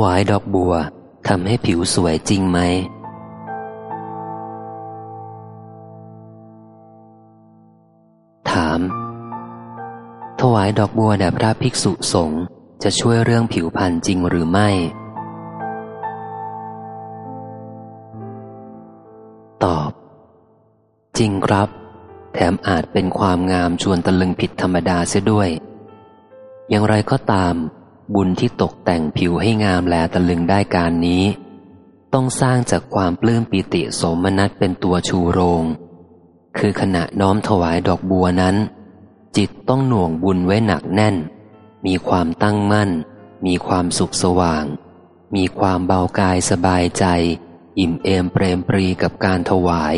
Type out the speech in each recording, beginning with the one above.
วายดอกบัวทำให้ผิวสวยจริงไหม ถาม ถวายดอกบัวแด่พระภิกษุสงฆ์จะช่วยเรื่องผิวพรรณจริงหรือไม่ ตอบ จริงครับ แถมอาจเป็นความงามชวนตะลึงผิดธรรมดาเสียด้วย อย่างไรก็ตาม บุญที่ตกแต่งผิวให้งามแลตะลึงได้การนี้ ต้องสร้างจากความปลื้มปิติสมนัตเป็นตัวชูโรง คือขณะน้อมถวายดอกบัวนั้น จิตต้องหน่วงบุญไว้หนักแน่น มีความตั้งมั่น มีความสุขสว่าง มีความเบากายสบายใจ อิ่มเอมเปรมปรีกับการถวาย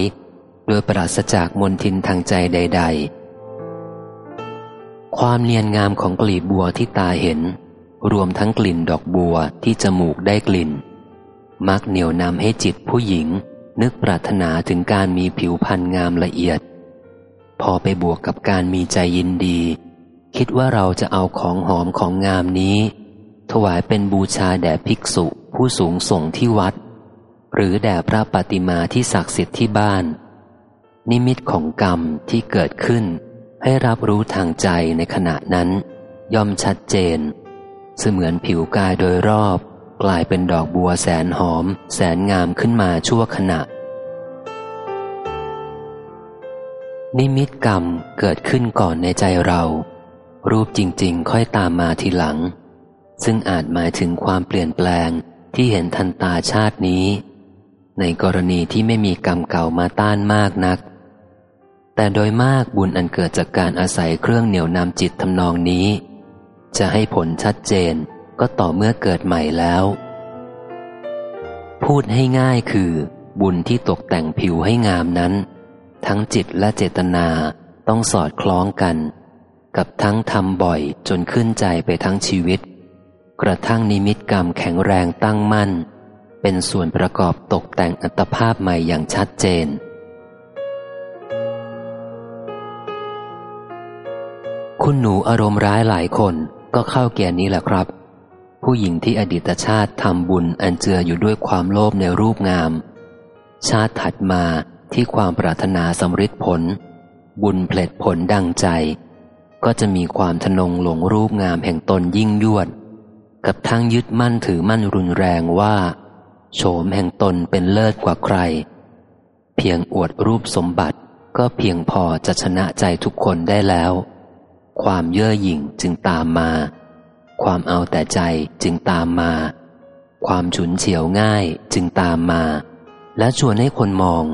โดยปราศจากมนทินทางใจใด ๆ ความเนียนงามของกลีบบัวที่ตาเห็น รวมทั้งกลิ่นดอกบัวที่จมูกได้กลิ่น มักเหนียวนำให้จิตผู้หญิง นึกปรารถนาถึงการมีผิวพรรณงามละเอียด พอไปบวกกับการมีใจยินดี คิดว่าเราจะเอาของหอมของงามนี้ ถวายเป็นบูชาแด่ภิกษุผู้สูงส่งที่วัด หรือแด่พระปฏิมาที่ศักดิ์สิทธิ์ที่บ้าน นิมิตของกรรมที่เกิดขึ้น ให้รับรู้ทางใจในขณะนั้น ย่อมชัดเจน เสมือนผิวกายโดยรอบ กลายเป็นดอกบัวแสนหอม แสนงามขึ้นมาชั่วขณะ นิมิตกรรมเกิดขึ้นก่อนในใจเรา รูปจริง ๆ ค่อยตามมาทีหลัง ซึ่งอาจหมายถึงความเปลี่ยนแปลงที่เห็นทันตาชาตินี้ ในกรณีที่ไม่มีกรรมเก่ามาต้านมากนัก แต่โดยมากบุญอันเกิดจากการอาศัยเครื่องเหนี่ยวนำจิตทำนองนี้ จะให้ผลชัดเจนก็ต่อเมื่อเกิดใหม่แล้ว พูดให้ง่ายคือ บุญที่ตกแต่งผิวให้งามนั้น ทั้งจิตและเจตนาต้องสอดคล้องกัน กับทั้งทำบ่อยจนขึ้นใจไปทั้งชีวิต กระทั่งนิมิตกรรมแข็งแรงตั้งมั่น เป็นส่วนประกอบตกแต่งอัตภาพใหม่อย่างชัดเจนคุณหนูอารมณ์ร้ายหลายคน ก็เข้าเกณฑ์นี้แหละครับ ผู้หญิงที่อดีตชาติทำบุญอันเจืออยู่ด้วยความโลภในรูปงาม ชาติถัดมาที่ความปรารถนาสำฤทธิผล บุญเพลิดผลดังใจ ก็จะมีความทนงหลงรูปงามแห่งตนยิ่งยวด กับทั้งยึดมั่นถือมั่นรุนแรงว่าโฉมแห่งตนเป็นเลิศกว่าใคร เพียงอวดรูปสมบัติก็เพียงพอจะชนะใจทุกคนได้แล้ว ความเย่อหยิ่งจึงตามมา ความเอาแต่ใจจึงตามมา ความฉุนเฉียวง่ายจึงตามมา และชวนให้คนมอง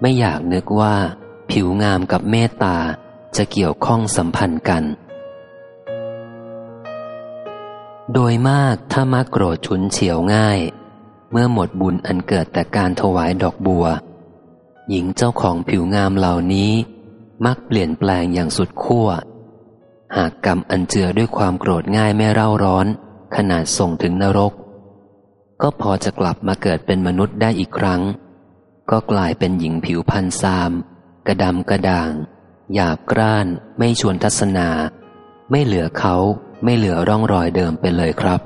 ไม่อยากนึกว่า ผิวงามกับเมตตาจะเกี่ยวข้องสัมพันธ์กัน โดยมากถ้ามักโกรธฉุนเฉียวง่าย เมื่อหมดบุญอันเกิดแต่การถวายดอกบัว หญิงเจ้าของผิวงามเหล่านี้ มักเปลี่ยนแปลงอย่างสุดขั้ว หากกรรมอันเจือด้วยความโกรธง่ายไม่เร่าร้อน ขนาดส่งถึงนรก ก็พอจะกลับมาเกิดเป็นมนุษย์ได้อีกครั้ง ก็กลายเป็นหญิงผิวพันซาม กระดำกระด่าง หยาบกร้าน ไม่ชวนทัศนา ไม่เหลือเขาไม่เหลือร่องรอยเดิมไปเลยครับ